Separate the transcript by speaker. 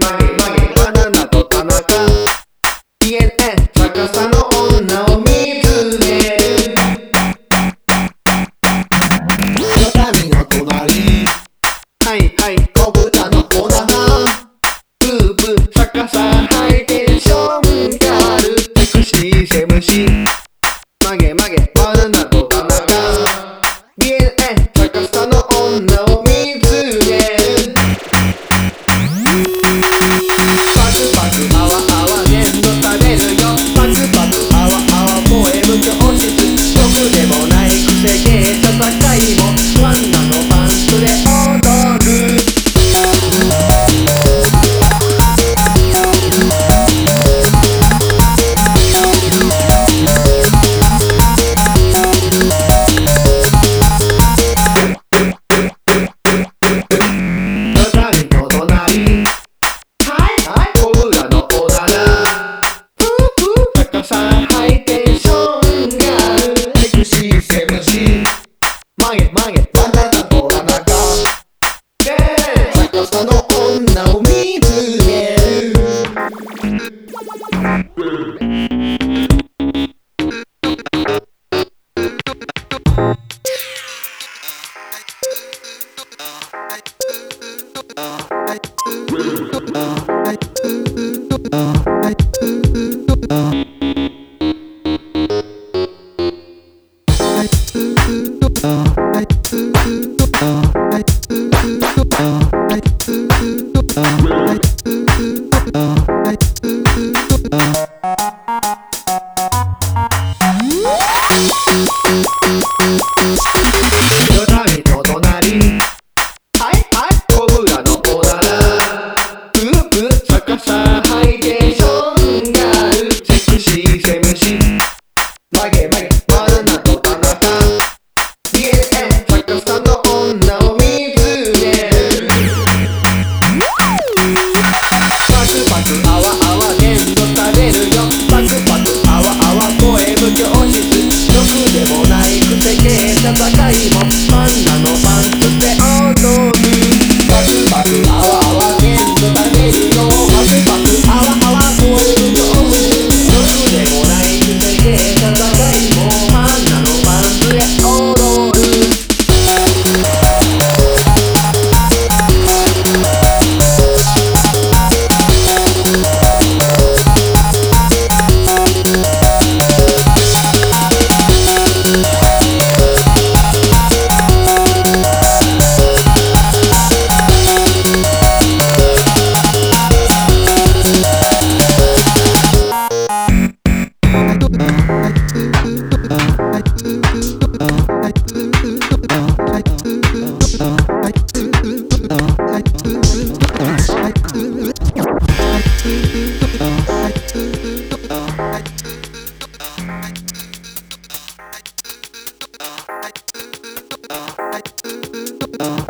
Speaker 1: 曲げ曲げバナナと田中。TNN 逆さの女を見つめる。
Speaker 2: 畳の隣
Speaker 1: はいはい。
Speaker 2: 小豚のおなら
Speaker 1: ブーブー逆さハイテンションガールセクシーセムシまげまげバナナ。Casa. でたパンダのパンツで踊る
Speaker 3: Chicago.